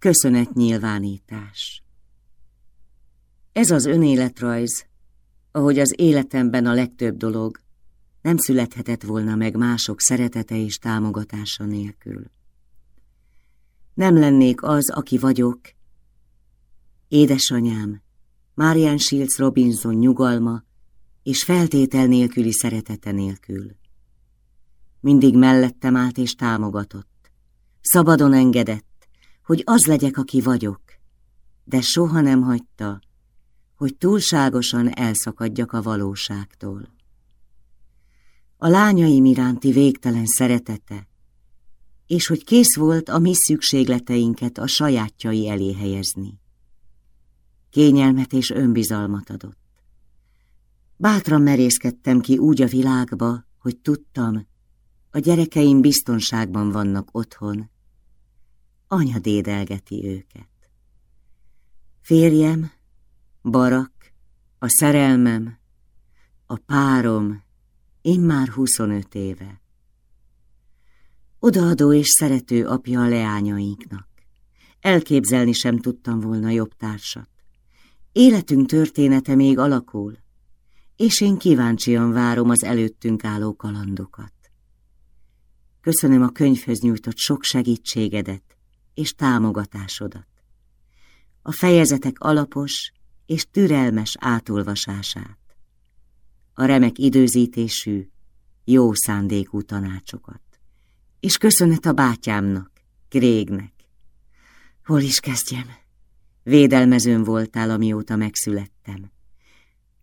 Köszönetnyilvánítás Ez az önéletrajz, ahogy az életemben a legtöbb dolog, nem születhetett volna meg mások szeretete és támogatása nélkül. Nem lennék az, aki vagyok. Édesanyám, Marian Shields Robinson nyugalma és feltétel nélküli szeretete nélkül. Mindig mellettem állt és támogatott. Szabadon engedett, hogy az legyek, aki vagyok, de soha nem hagyta, hogy túlságosan elszakadjak a valóságtól. A lányaim iránti végtelen szeretete, és hogy kész volt a mi szükségleteinket a sajátjai elé helyezni. Kényelmet és önbizalmat adott. Bátran merészkedtem ki úgy a világba, hogy tudtam, a gyerekeim biztonságban vannak otthon. Anya dédelgeti őket. Férjem, Barak, a szerelmem, a párom, én már 25 éve. Odaadó és szerető apja a leányainknak. Elképzelni sem tudtam volna jobb társat. Életünk története még alakul, és én kíváncsian várom az előttünk álló kalandokat. Köszönöm a könyvhöz nyújtott sok segítségedet és támogatásodat. A fejezetek alapos és türelmes átolvasását. A remek időzítésű, jó szándékú tanácsokat. És köszönet a bátyámnak, Grégnek. Hol is kezdjem? Védelmezőn voltál, amióta megszülettem.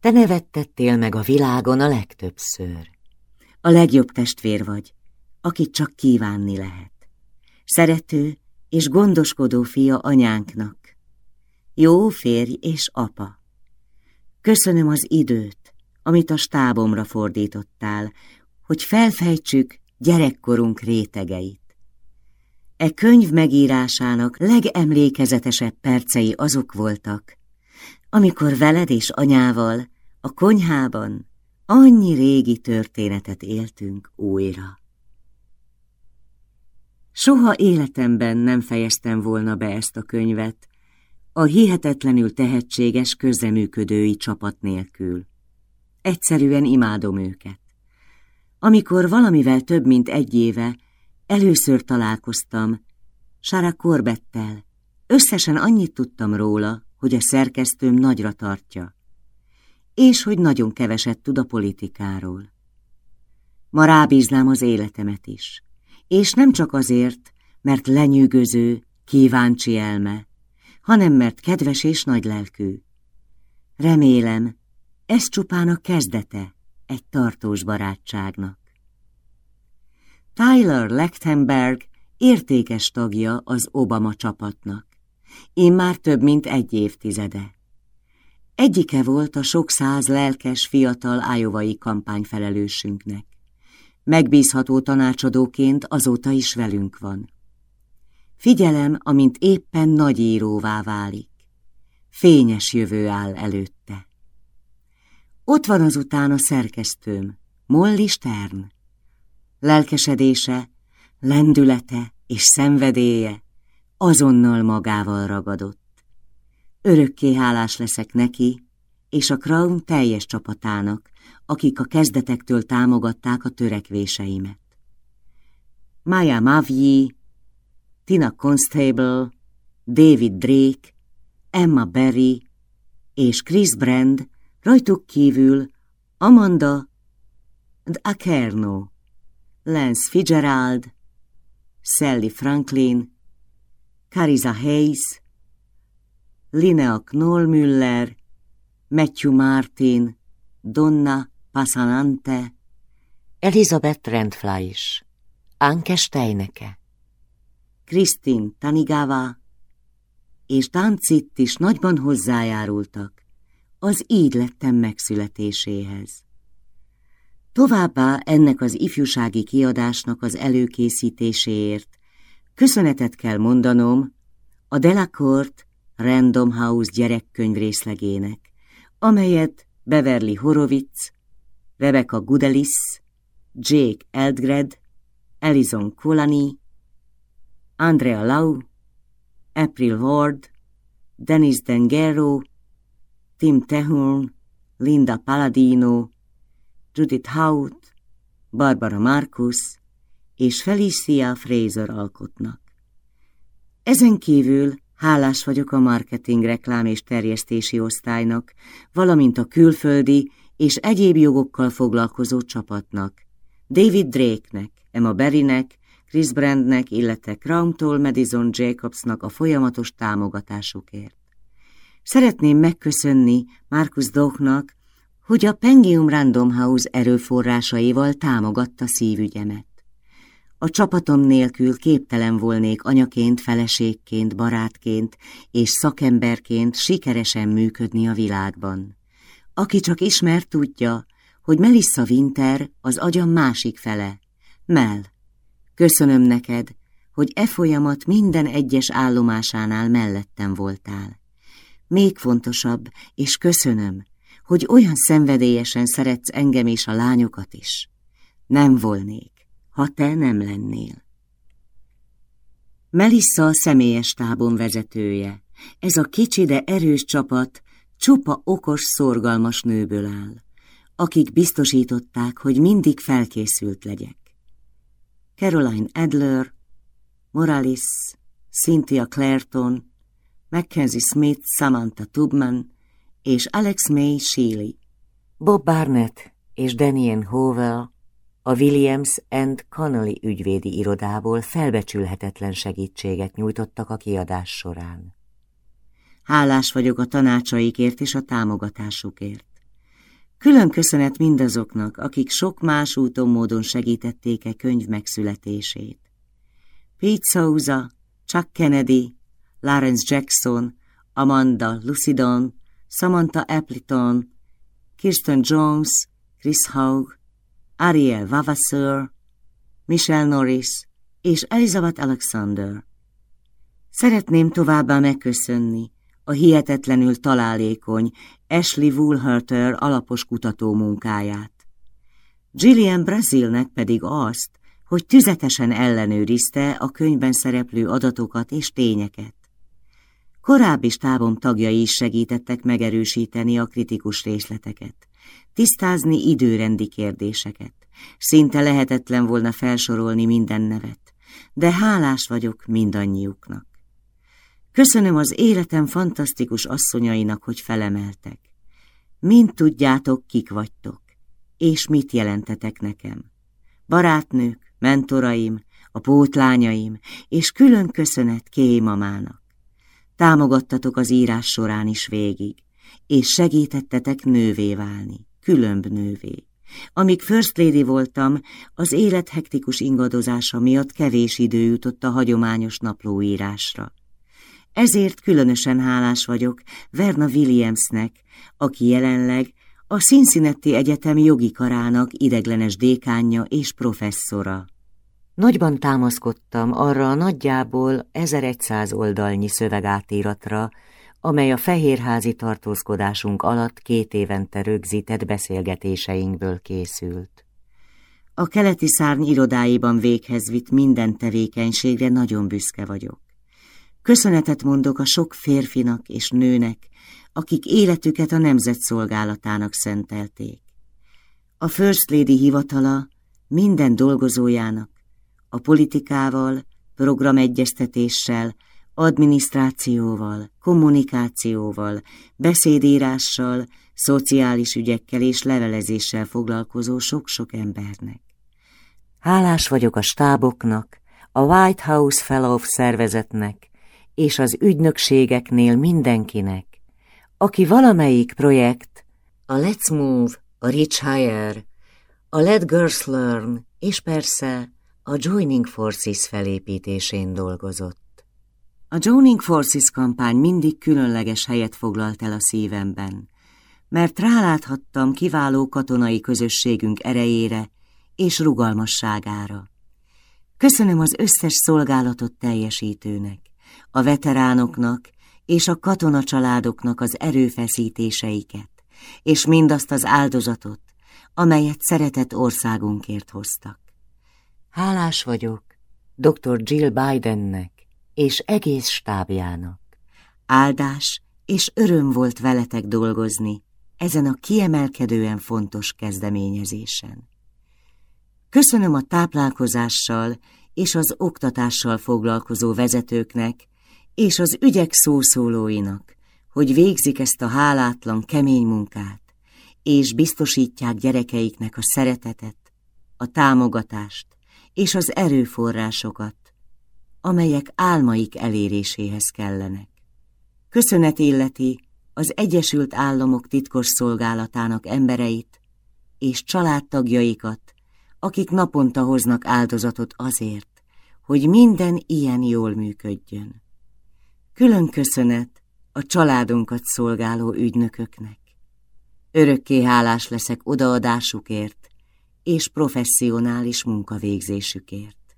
Te nevettettél meg a világon a legtöbbször. A legjobb testvér vagy, akit csak kívánni lehet. Szerető és gondoskodó fia anyánknak. Jó férj és apa. Köszönöm az időt, amit a stábomra fordítottál, hogy felfejtsük gyerekkorunk rétegeit. E könyv megírásának legemlékezetesebb percei azok voltak, amikor veled és anyával a konyhában annyi régi történetet éltünk újra. Soha életemben nem fejeztem volna be ezt a könyvet, a hihetetlenül tehetséges közeműködői csapat nélkül. Egyszerűen imádom őket. Amikor valamivel több mint egy éve először találkoztam Sara Corbettel, összesen annyit tudtam róla, hogy a szerkesztőm nagyra tartja, és hogy nagyon keveset tud a politikáról. Ma rábíznám az életemet is, és nem csak azért, mert lenyűgöző, kíváncsi elme, hanem mert kedves és nagylelkű. Remélem, ez csupán a kezdete egy tartós barátságnak. Tyler Lechtenberg értékes tagja az Obama csapatnak. Én már több mint egy évtizede. Egyike volt a sok száz lelkes fiatal ájovai kampányfelelősünknek. Megbízható tanácsadóként azóta is velünk van. Figyelem, amint éppen nagyíróvá válik. Fényes jövő áll előtte. Ott van azután a szerkesztőm, Molly Stern. Lelkesedése, lendülete és szenvedélye azonnal magával ragadott. Örökké hálás leszek neki és a Crown teljes csapatának, akik a kezdetektől támogatták a törekvéseimet. Maya Mavyi, Tina Constable, David Drake, Emma Berry és Chris Brand, rajtuk kívül Amanda D'Akerno, Lance Fitzgerald, Sally Franklin, Cariza Hayes, Linnea Knollmüller, Matthew Martin, Donna Pasanante, Elizabeth Rentfleisch, Anke Steineke. Krisztin Tanigava és Táncit is nagyban hozzájárultak az így lettem megszületéséhez. Továbbá ennek az ifjúsági kiadásnak az előkészítéséért köszönetet kell mondanom a Delacorte Random House gyerekkönyv részlegének, amelyet Beverly Horowitz, Rebecca Gudelis, Jake Eldred, Elizon Colani Andrea Lau April Ward, Dennis Dengero, Tim Tehurn, Linda Paladino, Judith Hout, Barbara Marcus és Felicia Fraser alkotnak. Ezen kívül hálás vagyok a marketing, reklám és terjesztési osztálynak, valamint a külföldi és egyéb jogokkal foglalkozó csapatnak, David Drake-nek, Emma Berrynek, Chris Brandnek, illetve Crown-tól Madison Jacobsnak a folyamatos támogatásukért. Szeretném megköszönni Markus Dochnak, hogy a Pengium Random House erőforrásaival támogatta szívügyemet. A csapatom nélkül képtelen volnék anyaként, feleségként, barátként és szakemberként sikeresen működni a világban. Aki csak ismer, tudja, hogy Melissa Winter az agyam másik fele. Mel, köszönöm neked, hogy e folyamat minden egyes állomásánál mellettem voltál. Még fontosabb, és köszönöm, hogy olyan szenvedélyesen szeretsz engem és a lányokat is. Nem volnék, ha te nem lennél. Melissa a személyes tábon vezetője. Ez a kicsi, de erős csapat csupa okos, szorgalmas nőből áll, akik biztosították, hogy mindig felkészült legyek. Caroline Adler, Morales, Cynthia Clareton, Mackenzie Smith, Samantha Tubman és Alex May Shealy. Bob Barnett és Daniel Howell a Williams and Connolly ügyvédi irodából felbecsülhetetlen segítséget nyújtottak a kiadás során. Hálás vagyok a tanácsaikért és a támogatásukért. Külön köszönet mindazoknak, akik sok más úton módon segítették-e könyv megszületését. Pete Souza, Chuck Kennedy, Lawrence Jackson, Amanda Lucidon, Samantha Appleton, Kirsten Jones, Chris Haug, Ariel Vavasseur, Michelle Norris és Elizabeth Alexander. Szeretném továbbá megköszönni a hihetetlenül találékony Ashley Woolharter alapos kutató munkáját. Gillian Brazilnek pedig azt, hogy tüzetesen ellenőrizte a könyvben szereplő adatokat és tényeket. Korábbi stábom tagjai is segítettek megerősíteni a kritikus részleteket, tisztázni időrendi kérdéseket. Szinte lehetetlen volna felsorolni minden nevet, de hálás vagyok mindannyiuknak. Köszönöm az életem fantasztikus asszonyainak, hogy felemeltek. Mind tudjátok, kik vagytok, és mit jelentetek nekem. Barátnők, mentoraim, a pótlányaim, és külön köszönet Kéj mamának. Támogattatok az írás során is végig, és segítettetek nővé válni, különb nővé. Amíg First Lady voltam, az élet hektikus ingadozása miatt kevés idő jutott a hagyományos naplóírásra. Ezért különösen hálás vagyok Verna Williamsnek, aki jelenleg a Cincinnati Egyetem jogi karának ideglenes dékánja és professzora. Nagyban támaszkodtam arra a nagyjából 1100 oldalnyi szövegátíratra, amely a fehérházi tartózkodásunk alatt két évente rögzített beszélgetéseinkből készült. A keleti szárny irodáiban véghez vitt minden tevékenységre nagyon büszke vagyok. Köszönetet mondok a sok férfinak és nőnek, akik életüket a nemzet szolgálatának szentelték. A First Lady hivatala minden dolgozójának, a politikával, programegyeztetéssel, adminisztrációval, kommunikációval, beszédírással, szociális ügyekkel és levelezéssel foglalkozó sok-sok embernek. Hálás vagyok a stáboknak, a White House Fellow szervezetnek, és az ügynökségeknél mindenkinek, aki valamelyik projekt, a Let's Move, a Rich Hire, a Let Girls Learn, és persze a Joining Forces felépítésén dolgozott. A Joining Forces kampány mindig különleges helyet foglalt el a szívemben, mert ráláthattam kiváló katonai közösségünk erejére és rugalmasságára. Köszönöm az összes szolgálatot teljesítőnek, a veteránoknak és a katonacsaládoknak az erőfeszítéseiket, és mindazt az áldozatot, amelyet szeretett országunkért hoztak. Hálás vagyok dr. Jill Bidennek és egész stábjának. Áldás és öröm volt veletek dolgozni ezen a kiemelkedően fontos kezdeményezésen. Köszönöm a táplálkozással és az oktatással foglalkozó vezetőknek és az ügyek szószólóinak, hogy végzik ezt a hálátlan, kemény munkát, és biztosítják gyerekeiknek a szeretetet, a támogatást és az erőforrásokat, amelyek álmaik eléréséhez kellenek. Köszönet illeti az Egyesült Államok titkos szolgálatának embereit és családtagjaikat, akik naponta hoznak áldozatot azért, hogy minden ilyen jól működjön. Külön köszönet a családunkat szolgáló ügynököknek. Örökké hálás leszek odaadásukért és professzionális munkavégzésükért.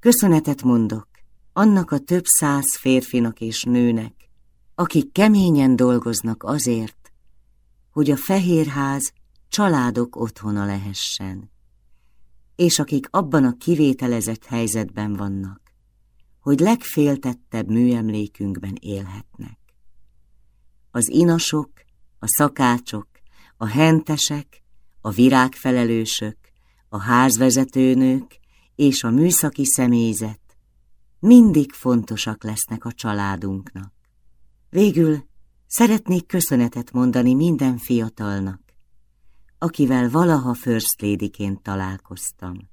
Köszönetet mondok annak a több száz férfinak és nőnek, akik keményen dolgoznak azért, hogy a Fehérház családok otthona lehessen, és akik abban a kivételezett helyzetben vannak, hogy legféltettebb műemlékünkben élhetnek. Az inasok, a szakácsok, a hentesek, a virágfelelősök, a házvezetőnők és a műszaki személyzet mindig fontosak lesznek a családunknak. Végül szeretnék köszönetet mondani minden fiatalnak, akivel valaha First találkoztam.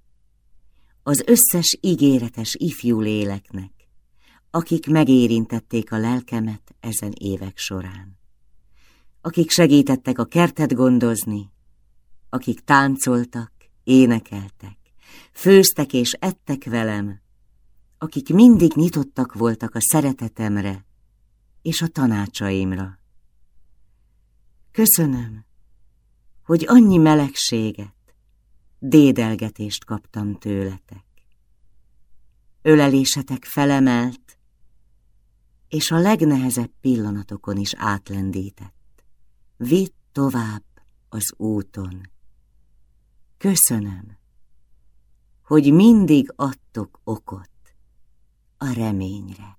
Az összes ígéretes ifjú léleknek, akik megérintették a lelkemet ezen évek során. Akik segítettek a kertet gondozni, akik táncoltak, énekeltek, főztek és ettek velem, akik mindig nyitottak voltak a szeretetemre és a tanácsaimra. Köszönöm, hogy annyi melegséget, dédelgetést kaptam tőletek. Ölelésetek felemelt, és a legnehezebb pillanatokon is átlendített. Vitt tovább az úton. Köszönöm, hogy mindig adtok okot a reményre.